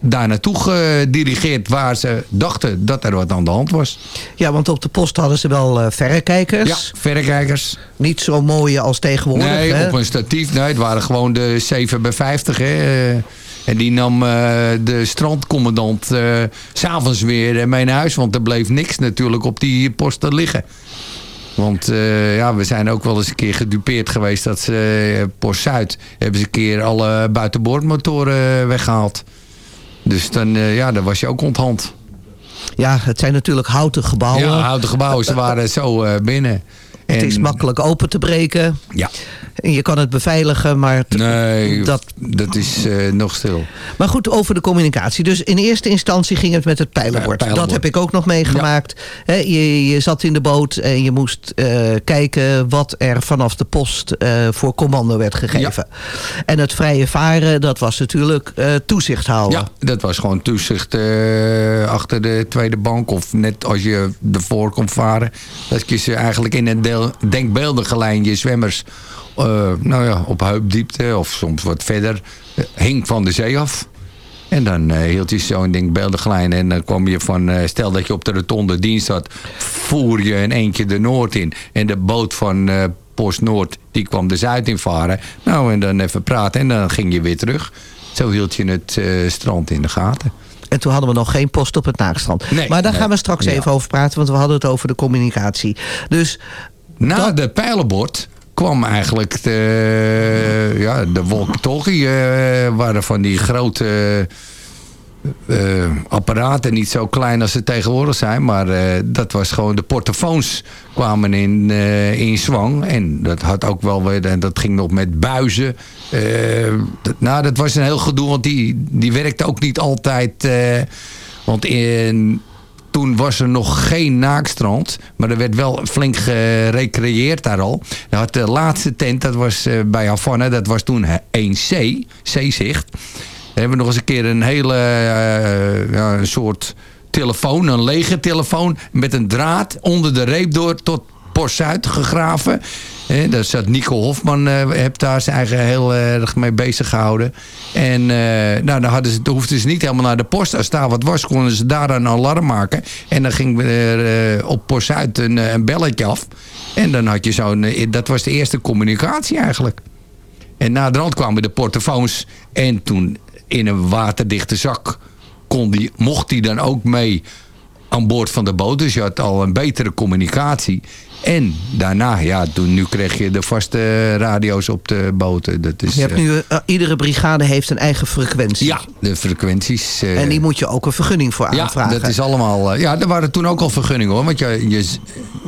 daar naartoe gedirigeerd... waar ze dachten dat er wat aan de hand was. Ja, want op de post hadden ze wel eh, verrekijkers. Ja, verrekijkers. Niet zo mooie als tegenwoordig. Nee, hè? op een statief. Nee, het waren gewoon de 7 bij 50. Hè. Eh, En die nam eh, de strandcommandant s s'avonds weer mee naar huis. Want er bleef niks natuurlijk op die posten liggen. Want eh, ja, we zijn ook wel eens een keer gedupeerd geweest dat ze eh, Post Zuid hebben ze een keer alle buitenboordmotoren weggehaald. Dus dan, eh, ja, dan was je ook onthand. Ja, het zijn natuurlijk houten gebouwen. Ja, houten gebouwen. Ze waren zo binnen. Het is En- makkelijk open te breken. Ja. Je kan het beveiligen, maar... Nee, dat, dat is eh, nog stil. Maar goed, over de communicatie. Dus in eerste instantie ging het met het pijlenbord. Ja. Dat heb ik ook nog meegemaakt. Je, je zat in de boot en je moest eh, kijken wat er vanaf de post eh, voor commando werd gegeven. En het vrije varen, dat was natuurlijk toezicht houden. Ja, dat was gewoon toezicht achter de tweede bank. Of net als je ervoor komt varen. Dat je ze eigenlijk in een deel, denkbeeldige lijn je zwemmers... eh, nou ja, op heupdiepte of soms wat verder... eh, hing van de zee af. En dan eh, hield je zo'n ding beeldig lijn. En dan kwam je van, stel dat je op de rotonde dienst had, voer je in keer de Noord in. En de boot van Post Noord, die kwam de Zuid in varen. Nou, en dan even praten en dan ging je weer terug. Zo hield je het strand in de gaten. En toen hadden we nog geen post op het naakstrand. Nee, maar daar nee. gaan we straks Ja. even over praten, want we hadden het over de communicatie. Dus Na de pijlenbord kwam eigenlijk de, ja, de walkie-talkie. eh, waren van die grote eh, apparaten. Niet zo klein als ze tegenwoordig zijn. Maar eh, dat was gewoon de portofoons kwamen in, eh, in zwang. En dat had ook wel weer, en dat ging nog met buizen. Eh, dat, nou, dat was een heel gedoe, want die, die werkte ook niet altijd. eh, want in, toen was er nog geen naakstrand. Maar er werd wel flink gerecreëerd daar al. Had de laatste tent, dat was eh, bij Havana. Dat was toen 1C, Zeezicht. Daar hebben we nog eens een keer een hele eh, ja, een soort telefoon, een lege telefoon... met een draad onder de reep door tot Port Zuid gegraven. Eh, daar zat Nico Hofman, eh heeft daar zijn eigen heel erg mee bezig gehouden. En eh, nou, dan, hadden ze, hoefden ze niet helemaal naar de post. Als daar wat was, konden ze daar een alarm maken. En dan ging er eh, op Port Zuid een, eh, een belletje af. En dan had je zo'n... eh, dat was de eerste communicatie eigenlijk. En naderhand kwamen de portofoons. En toen in een waterdichte zak kon die, mocht die dan ook mee aan boord van de boot. Dus je had al een betere communicatie. En daarna, ja, toen, nu kreeg je de vaste radio's op de boten. Dat is, je hebt eh, nu, eh, iedere brigade heeft een eigen frequentie. ja, de frequenties. eh, En die moet je ook een vergunning voor ja, aanvragen. dat is allemaal... eh, ja, er waren toen ook al vergunningen hoor. Want je, je,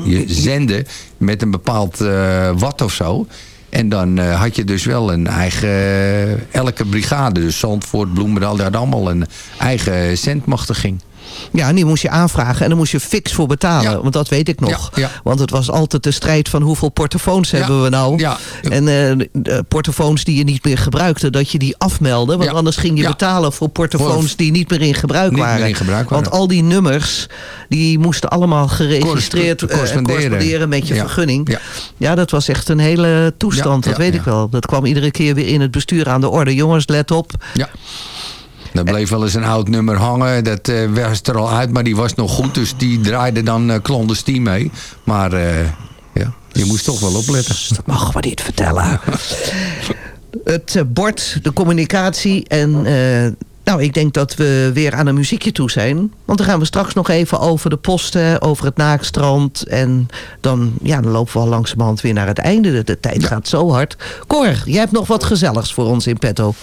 je zende met een bepaald eh, watt of zo. En dan eh, had je dus wel een eigen... eh, elke brigade, dus Zandvoort, Bloemendaal... die had allemaal een eigen zendmachtiging. Ja, en die moest je aanvragen en daar moest je fix voor betalen. Want dat weet ik nog. Ja. Want het was altijd de strijd van hoeveel portofoons hebben we nou. En de portofoons die je niet meer gebruikte, dat je die afmeldde. Want anders ging je betalen voor portofoons die niet meer in gebruik Niet meer waren. in gebruik waren. Want al die nummers, die moesten allemaal geregistreerd Corresp- eh, corresponderen. corresponderen met je vergunning. Ja. Dat was echt een hele toestand, dat weet ik wel. Dat kwam iedere keer weer in het bestuur aan de orde. Jongens, let op. Ja. Er bleef wel eens een oud nummer hangen. Dat was er al uit, maar die was nog goed. Dus die draaide dan eh clandestien mee. Maar eh, ja, je moest toch wel opletten. Dat mag maar niet vertellen. het bord, de communicatie en... nou, ik denk dat we weer aan een muziekje toe zijn. Want dan gaan we straks nog even over de posten, over het naakstrand. En dan, ja, dan lopen we al langzamerhand weer naar het einde. De, de tijd gaat zo hard. Cor, jij hebt nog wat gezelligs voor ons in petto.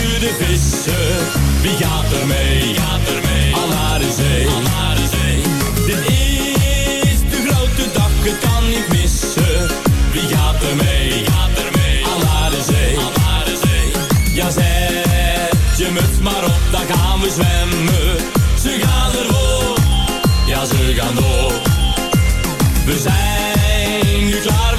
De vissen. Wie gaat er mee? Wie er mee? Al naar de zee. Al naar de zee. Dit is de grote dag, het kan niet missen. Wie gaat er mee? Wie er mee? Al naar de zee. Al naar de zee. Ja, zet je muts maar op, dan gaan we zwemmen. Ze gaan ervoor. Ja, ze gaan door. We zijn nu klaar,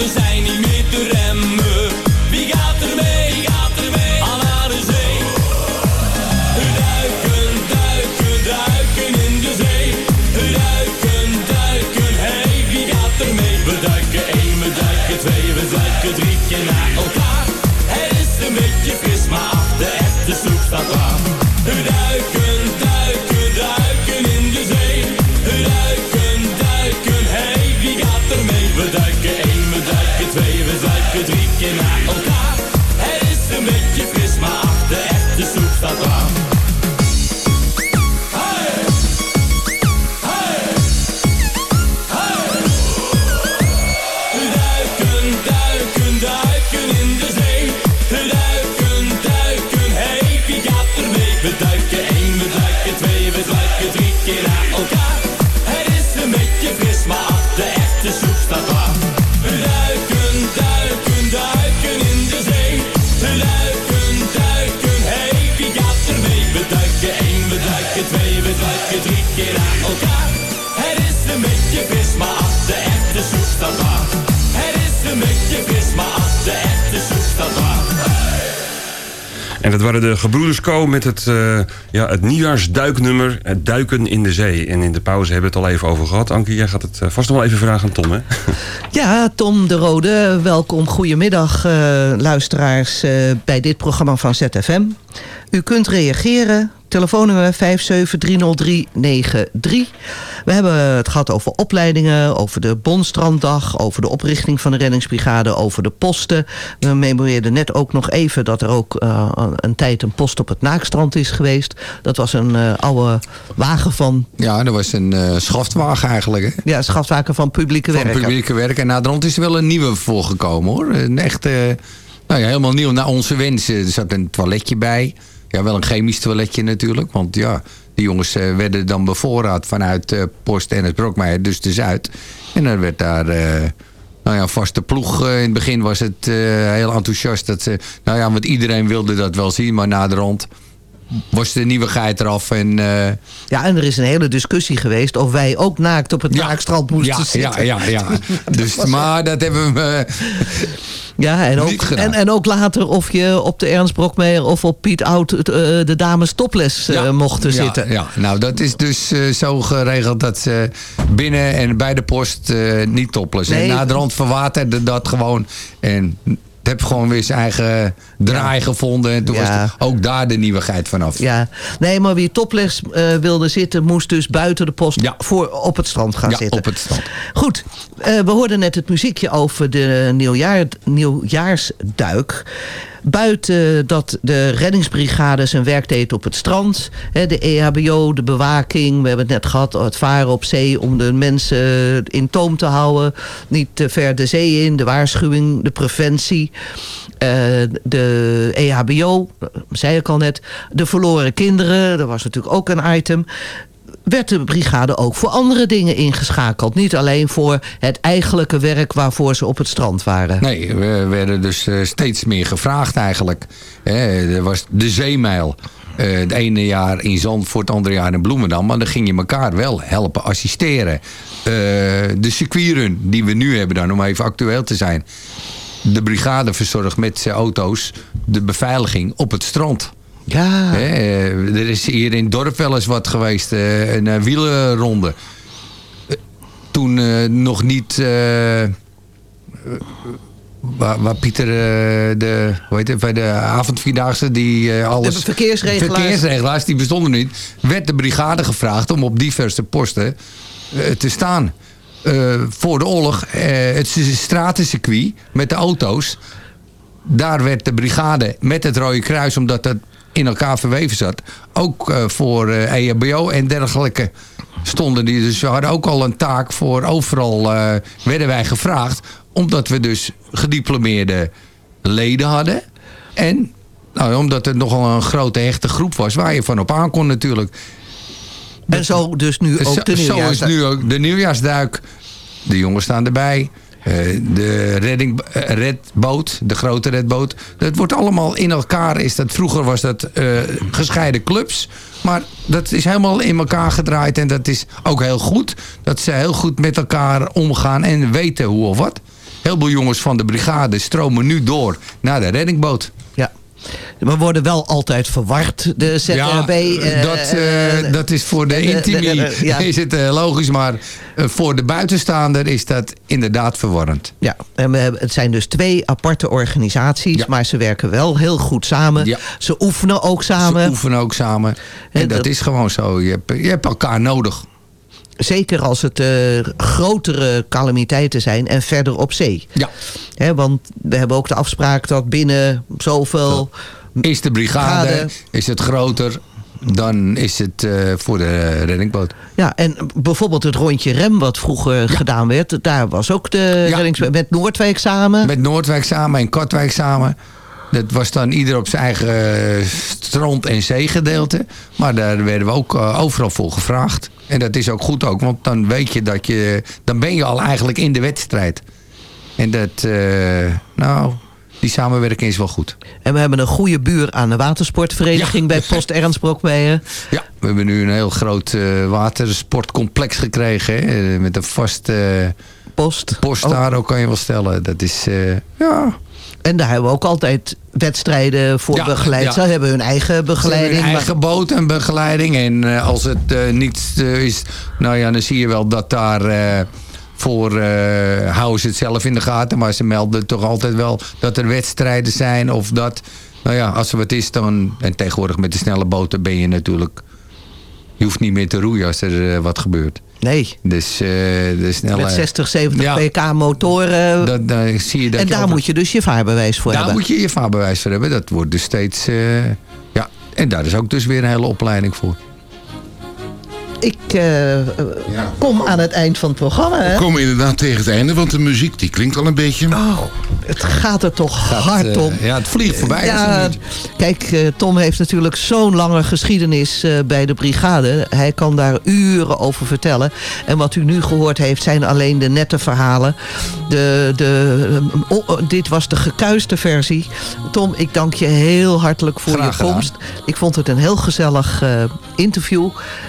met het, eh, ja, het nieuwjaarsduiknummer het Duiken in de Zee. En in de pauze hebben we het al even over gehad. Ankie, jij gaat het eh, vast nog wel even vragen aan Tom, hè? Ja, Tom de Rode, welkom. Goedemiddag, eh, luisteraars, bij dit programma van ZFM. U kunt reageren. Telefoonnummer 5730393. We hebben het gehad over opleidingen, over de Bondstranddag... over de oprichting van de reddingsbrigade, over de posten. We memoreerden net ook nog even dat er ook eh, een tijd een post op het Naakstrand is geweest. Dat was een eh, oude wagen van... Ja, dat was een eh schaftwagen eigenlijk. Hè? Ja, schaftwagen van publieke Van werken. publieke werk. En na de rand is er wel een nieuwe voor gekomen hoor. Een echt, nou ja, helemaal nieuw naar onze wensen. Er zat een toiletje bij. Ja, wel een chemisch toiletje natuurlijk. Want ja, die jongens eh, werden dan bevoorraad vanuit eh, Post en het Brokmeijer, dus de Zuid. En dan werd daar... eh, nou ja, vaste ploeg. In het begin was het heel enthousiast. Dat ze, nou ja, want iedereen wilde dat wel zien. Maar na de rand was de nieuwigheid eraf. En, eh, Ja, en er is een hele discussie geweest of wij ook naakt op het naakstrand moesten ja, zitten. ja, ja, ja. Dus, maar dat hebben we... eh, Ja, en ook, en, en ook later of je op de Ernst Brokmeijer of op Piet Oud eh, de dames topless mochten ja, zitten. Ja, nou dat is dus zo geregeld dat ze binnen en bij de post niet topless. Nee. En na de rand verwaterde dat gewoon. En heb gewoon weer zijn eigen draai gevonden. En toen Ja. was ook daar de nieuwigheid vanaf. Ja, nee, maar wie topless eh, wilde zitten, moest dus buiten de post voor, op het strand gaan Ja, zitten. op het strand. Goed, eh, we hoorden net het muziekje over de nieuwjaar, nieuwjaarsduik. Buiten dat de reddingsbrigade zijn werk deed op het strand. Hè, de EHBO, de bewaking. We hebben het net gehad, het varen op zee om de mensen in toom te houden. Niet te ver de zee in. De waarschuwing, de preventie. Eh, de E EHBO, zei ik al net. De verloren kinderen, dat was natuurlijk ook een item werd de brigade ook voor andere dingen ingeschakeld. Niet alleen voor het eigenlijke werk waarvoor ze op het strand waren. Nee, we werden dus eh, steeds meer gevraagd eigenlijk. Er was de zeemijl. Eh, het ene jaar in Zandvoort, het andere jaar in Bloemendam. Maar dan ging je elkaar wel helpen assisteren. Eh, de circuitrun die we nu hebben dan, om even actueel te zijn. De brigade verzorgt met zijn auto's de beveiliging op het strand. Ja. Hè, eh, er is hier in het dorp wel eens wat geweest. eh, een eh, wielerronde. Eh, toen nog niet... Waar, waar Pieter de, hoe heet het, bij de avondvierdaagse die alles... De verkeersregelaars. verkeersregelaars, die bestonden niet. Werd de brigade gevraagd om op diverse posten te staan. Voor de oorlog, het stratencircuit met de auto's. Daar werd de brigade met het Rode Kruis, omdat dat in elkaar verweven zat. Ook eh, voor eh EHBO en dergelijke stonden die. Dus we hadden ook al een taak voor overal eh, werden wij gevraagd. Omdat we dus gediplomeerde leden hadden. En nou, omdat het nogal een grote hechte groep was waar je van op aan kon natuurlijk. En zo dus nu ook de Zo is nieuwjaarsduik. nu ook de nieuwjaarsduik. De jongens staan erbij. Eh, de redding, eh, redboot, de grote redboot. Dat wordt allemaal in elkaar. Is dat, vroeger was dat eh, gescheiden clubs. Maar dat is helemaal in elkaar gedraaid. En dat is ook heel goed. Dat ze heel goed met elkaar omgaan en weten hoe of wat. Heel veel jongens van de brigade stromen nu door naar de reddingboot. Ja. We worden wel altijd verward, de ZRB. Ja, eh, dat, eh, eh, dat is voor de ja. is het eh, logisch, maar eh, voor de buitenstaander is dat inderdaad verwarrend. Ja, en we hebben, het zijn dus twee aparte organisaties, maar ze werken wel heel goed samen. Ja. Ze oefenen ook samen. Ze oefenen ook samen. En, En dat, dat- is gewoon zo. Je hebt, je hebt elkaar nodig. Zeker als het eh, grotere calamiteiten zijn en verder op zee. Ja. Hè, want we hebben ook de afspraak dat binnen zoveel... Is de brigade, Brigade. is het groter, dan is het eh, voor de reddingboot. Ja, en bijvoorbeeld het rondje rem wat vroeger gedaan werd. Daar was ook de reddings... Met Noordwijk samen. Met Noordwijk samen en Katwijk samen. Dat was dan ieder op zijn eigen eh, strand- en zeegedeelte. Maar daar werden we ook eh, overal voor gevraagd. En dat is ook goed ook, want dan weet je dat je... Dan ben je al eigenlijk in de wedstrijd. En dat, eh, nou, die samenwerking is wel goed. En we hebben een goede buur aan de watersportvereniging bij Post Ernst Brokmeijer. Ja, we hebben nu een heel groot watersportcomplex gekregen. Hè, met een vast eh, post. post Oh. daar ook kan je wel stellen. Dat is, ja, En daar hebben we ook altijd wedstrijden voor Ja, begeleid. ja. Ze hebben hun eigen begeleiding. Maar- hun eigen boot en begeleiding. En eh, als het eh, niet eh, is, nou ja, dan zie je wel dat daar voor houden ze het zelf in de gaten. Maar ze melden toch altijd wel dat er wedstrijden zijn of dat, nou ja, als er wat is dan, en tegenwoordig met de snelle boten ben je natuurlijk, je hoeft niet meer te roeien als er wat gebeurt. Nee. Dus eh, de snelle... Met 60, 70 Ja. pk motoren. Dat, daar zie je dat en je daar over- moet je dus je vaarbewijs voor Daar hebben. moet je je vaarbewijs voor hebben. Dat wordt dus steeds... eh, ja, en daar is ook dus weer een hele opleiding voor. Ik eh, kom aan het eind van het programma. Hè? We komen inderdaad tegen het einde, want de muziek die klinkt al een beetje. Oh, het gaat er toch hard eh, om. ja, het vliegt voorbij. Ja, kijk, eh, Tom heeft natuurlijk zo'n lange geschiedenis bij de brigade. Hij kan daar uren over vertellen. En wat u nu gehoord heeft zijn alleen de nette verhalen. De, de, oh, dit was de gekuiste versie. Tom, ik dank je heel hartelijk voor Graag je gedaan. komst. Ik vond het een heel gezellig interview.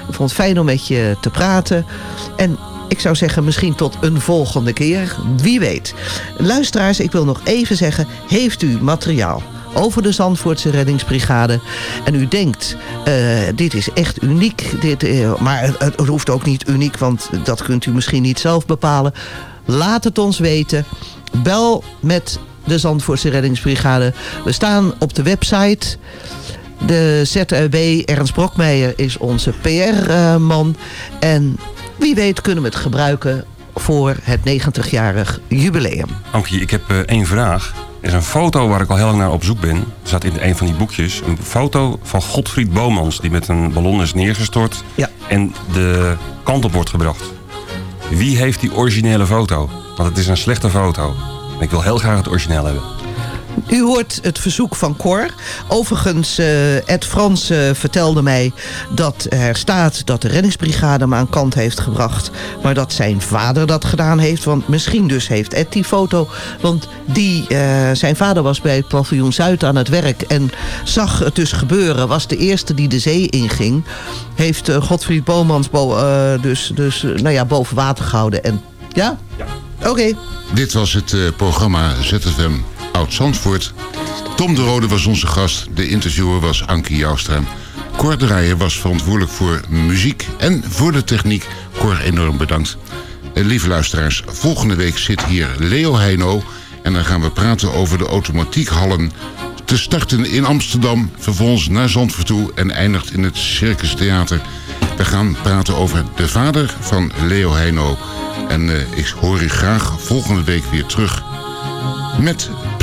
Ik vond het fijn om met je te praten. En ik zou zeggen, misschien tot een volgende keer. Wie weet. Luisteraars, ik wil nog even zeggen, heeft u materiaal over de Zandvoortse reddingsbrigade. En u denkt, eh, dit is echt uniek. Dit, eh, maar het, het hoeft ook niet uniek, want dat kunt u misschien niet zelf bepalen. Laat het ons weten. Bel met de Zandvoortse reddingsbrigade. We staan op de website. De ZRB, Ernst Brokmeijer, is onze PR-man. En wie weet kunnen we het gebruiken voor het 90-jarig jubileum. Ankie, ik heb eh, één vraag. Er is een foto waar ik al heel lang naar op zoek ben. Er staat in een van die boekjes. Een foto van Godfried Bomans die met een ballon is neergestort. Ja. En de kant op wordt gebracht. Wie heeft die originele foto? Want het is een slechte foto. En ik wil heel graag het origineel hebben. U hoort het verzoek van Cor. Overigens, eh, Ed Frans eh, vertelde mij dat er staat dat de reddingsbrigade hem aan kant heeft gebracht. Maar dat zijn vader dat gedaan heeft. Want misschien dus heeft Ed die foto. Want die, eh, zijn vader was bij het paviljoen Zuid aan het werk. En zag het dus gebeuren. Was de eerste die de zee inging. Heeft Godfried Bomans bo- dus, dus nou ja, boven water gehouden. En ja? Oké. Dit was het programma ZFM Oud-Zandvoort. Tom de Rode was onze gast. De interviewer was Ankie Joustra. Cor was verantwoordelijk voor muziek en voor de techniek. Cor, enorm bedankt. Eh, lieve luisteraars, volgende week zit hier Leo Heino... en dan gaan we praten over de automatiekhallen... te starten in Amsterdam, vervolgens naar Zandvoort toe... en eindigt in het Circus Theater. We gaan praten over de vader van Leo Heino... En eh, ik hoor u graag volgende week weer terug met